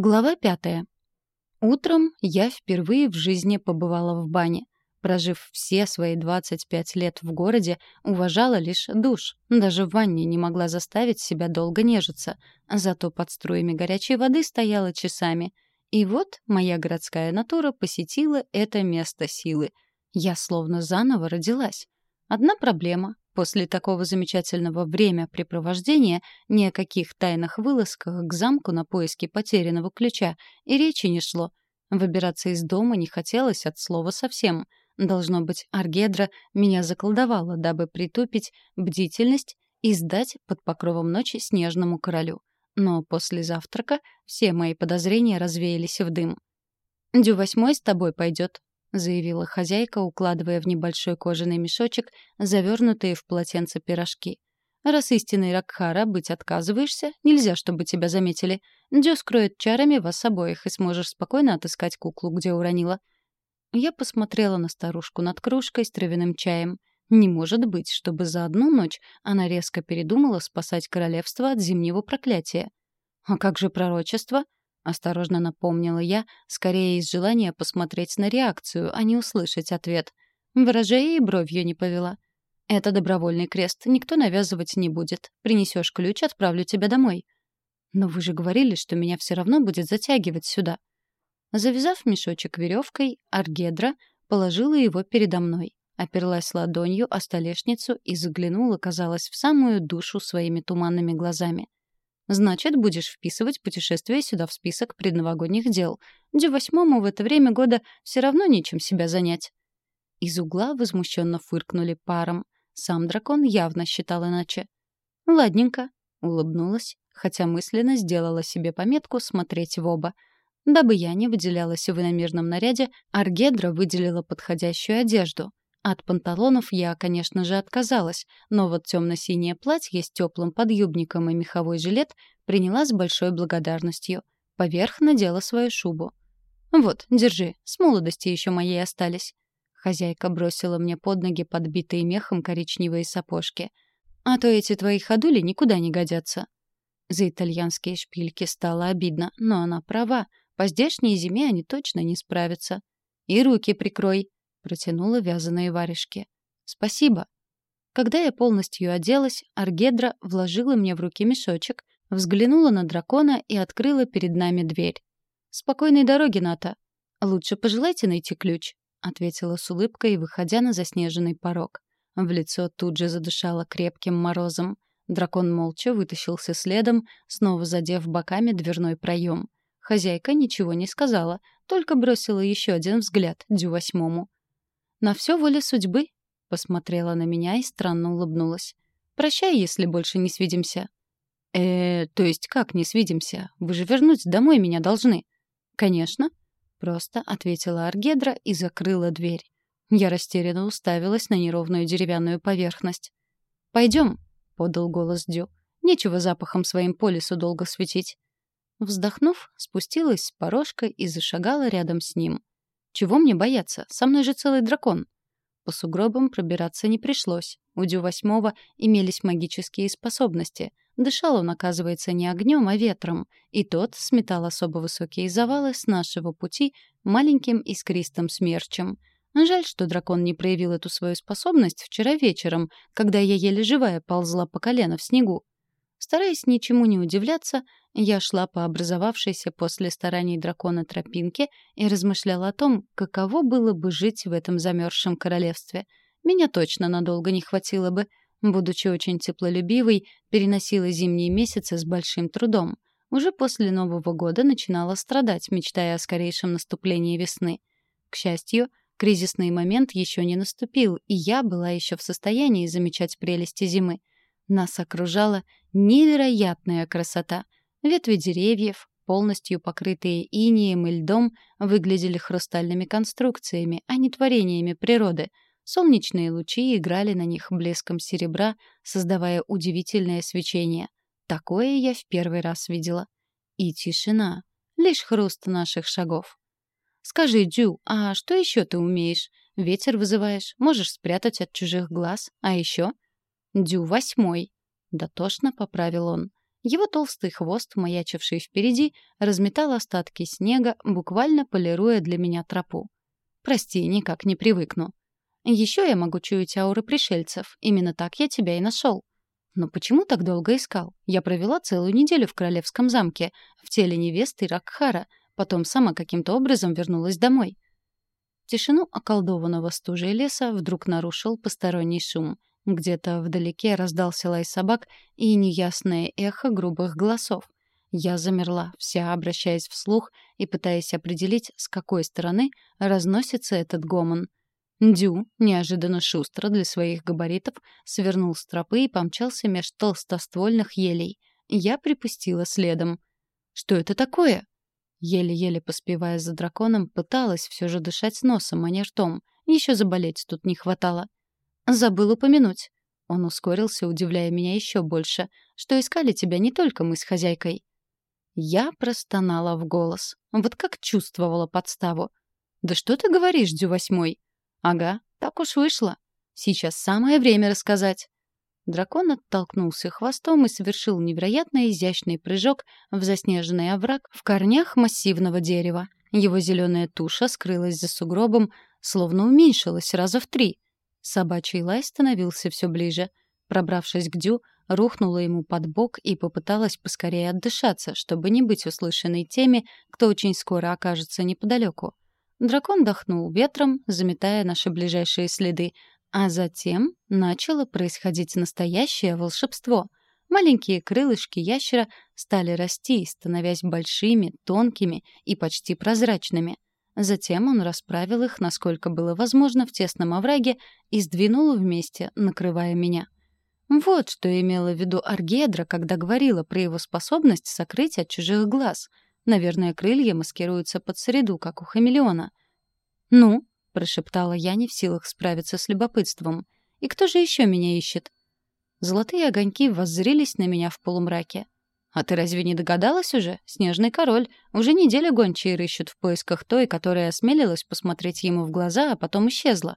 Глава пятая. Утром я впервые в жизни побывала в бане. Прожив все свои 25 лет в городе, уважала лишь душ. Даже в ванне не могла заставить себя долго нежиться. Зато под струями горячей воды стояла часами. И вот моя городская натура посетила это место силы. Я словно заново родилась. Одна проблема. После такого замечательного времяпрепровождения ни о каких тайных вылазках к замку на поиски потерянного ключа и речи не шло. Выбираться из дома не хотелось от слова совсем. Должно быть, Аргедра меня заколдовала, дабы притупить бдительность и сдать под покровом ночи снежному королю. Но после завтрака все мои подозрения развеялись в дым. «Дю восьмой с тобой пойдет», — заявила хозяйка, укладывая в небольшой кожаный мешочек завернутые в полотенце пирожки. «Раз истинный Ракхара быть отказываешься, нельзя, чтобы тебя заметили. Дё скроет чарами вас обоих, и сможешь спокойно отыскать куклу, где уронила». Я посмотрела на старушку над кружкой с травяным чаем. Не может быть, чтобы за одну ночь она резко передумала спасать королевство от зимнего проклятия. А как же пророчество? Осторожно напомнила я, скорее из желания посмотреть на реакцию, а не услышать ответ. Ворожея и бровью не повела. «Это добровольный крест, никто навязывать не будет. Принесешь ключ, отправлю тебя домой». «Но вы же говорили, что меня все равно будет затягивать сюда». Завязав мешочек веревкой, Аргедра положила его передо мной, оперлась ладонью о столешницу и заглянула, казалось, в самую душу своими туманными глазами. Значит, будешь вписывать путешествие сюда в список предновогодних дел. Дю восьмому в это время года все равно нечем себя занять. Из угла возмущенно фыркнули паром. Сам дракон явно считал иначе. «Ладненько», — улыбнулась, хотя мысленно сделала себе пометку смотреть в оба. Дабы я не выделялась в иномирном наряде, Аргедра выделила подходящую одежду. От панталонов я, конечно же, отказалась, но вот темно-синее платье с теплым подъюбником и меховой жилет приняла с большой благодарностью. Поверх надела свою шубу. «Вот, держи, с молодости еще моей остались». Хозяйка бросила мне под ноги подбитые мехом коричневые сапожки. «А то эти твои ходули никуда не годятся». За итальянские шпильки стало обидно, но она права. По здешней зиме они точно не справятся. «И руки прикрой», Протянула вязаные варежки. «Спасибо». Когда я полностью оделась, Аргедра вложила мне в руки мешочек, взглянула на дракона и открыла перед нами дверь. «Спокойной дороги, Ната. Лучше пожелайте найти ключ», — ответила с улыбкой, выходя на заснеженный порог. В лицо тут же задышало крепким морозом. Дракон молча вытащился следом, снова задев боками дверной проем. Хозяйка ничего не сказала, только бросила еще один взгляд Дю восьмому. «На все воля судьбы», — посмотрела на меня и странно улыбнулась. «Прощай, если больше не свидимся». «Э, то есть как не свидимся? Вы же вернуть домой меня должны». «Конечно», — просто ответила Аргедра и закрыла дверь. Я растерянно уставилась на неровную деревянную поверхность. «Пойдем», — подал голос Дю. «Нечего запахом своим по лесу долго светить». Вздохнув, спустилась с порожка и зашагала рядом с ним. Чего мне бояться? Со мной же целый дракон. По сугробам пробираться не пришлось. У Дю восьмого имелись магические способности. Дышал он, оказывается, не огнем, а ветром. И тот сметал особо высокие завалы с нашего пути маленьким искристым смерчем. Жаль, что дракон не проявил эту свою способность вчера вечером, когда я еле живая ползла по колено в снегу. Стараясь ничему не удивляться, я шла по образовавшейся после стараний дракона тропинке и размышляла о том, каково было бы жить в этом замерзшем королевстве. Меня точно надолго не хватило бы. Будучи очень теплолюбивой, переносила зимние месяцы с большим трудом. Уже после Нового года начинала страдать, мечтая о скорейшем наступлении весны. К счастью, кризисный момент еще не наступил, и я была еще в состоянии замечать прелести зимы. Нас окружала невероятная красота — Ветви деревьев, полностью покрытые инеем и льдом, выглядели хрустальными конструкциями, а не творениями природы. Солнечные лучи играли на них блеском серебра, создавая удивительное свечение. Такое я в первый раз видела. И тишина. Лишь хруст наших шагов. «Скажи, Дю, а что еще ты умеешь? Ветер вызываешь, можешь спрятать от чужих глаз, а еще?» «Дю восьмой», — дотошно поправил он. Его толстый хвост, маячивший впереди, разметал остатки снега, буквально полируя для меня тропу. Прости, никак не привыкну. Еще я могу чуять ауры пришельцев. Именно так я тебя и нашел. Но почему так долго искал? Я провела целую неделю в королевском замке, в теле невесты Ракхара, потом сама каким-то образом вернулась домой. Тишину околдованного стужей леса вдруг нарушил посторонний шум. Где-то вдалеке раздался лай собак и неясное эхо грубых голосов. Я замерла, вся обращаясь вслух и пытаясь определить, с какой стороны разносится этот гомон. Дю, неожиданно шустро для своих габаритов, свернул с тропы и помчался меж толстоствольных елей. Я припустила следом. «Что это такое?» Еле-еле поспевая за драконом, пыталась все же дышать носом, а не ртом. Еще заболеть тут не хватало. Забыл упомянуть. Он ускорился, удивляя меня еще больше, что искали тебя не только мы с хозяйкой. Я простонала в голос. Вот как чувствовала подставу. «Да что ты говоришь, Дю восьмой?» «Ага, так уж вышло. Сейчас самое время рассказать». Дракон оттолкнулся хвостом и совершил невероятно изящный прыжок в заснеженный овраг в корнях массивного дерева. Его зеленая туша скрылась за сугробом, словно уменьшилась раза в три — Собачий лай становился все ближе. Пробравшись к Дю, рухнула ему под бок и попыталась поскорее отдышаться, чтобы не быть услышанной теми, кто очень скоро окажется неподалеку. Дракон дохнул ветром, заметая наши ближайшие следы, а затем начало происходить настоящее волшебство. Маленькие крылышки ящера стали расти, становясь большими, тонкими и почти прозрачными — Затем он расправил их, насколько было возможно, в тесном овраге и сдвинул вместе, накрывая меня. Вот что имела в виду Аргедра, когда говорила про его способность сокрыть от чужих глаз. Наверное, крылья маскируются под среду, как у хамелеона. «Ну?» — прошептала я, не в силах справиться с любопытством. «И кто же еще меня ищет?» Золотые огоньки воззрелись на меня в полумраке. «А ты разве не догадалась уже? Снежный король. Уже неделю гончие рыщут в поисках той, которая осмелилась посмотреть ему в глаза, а потом исчезла».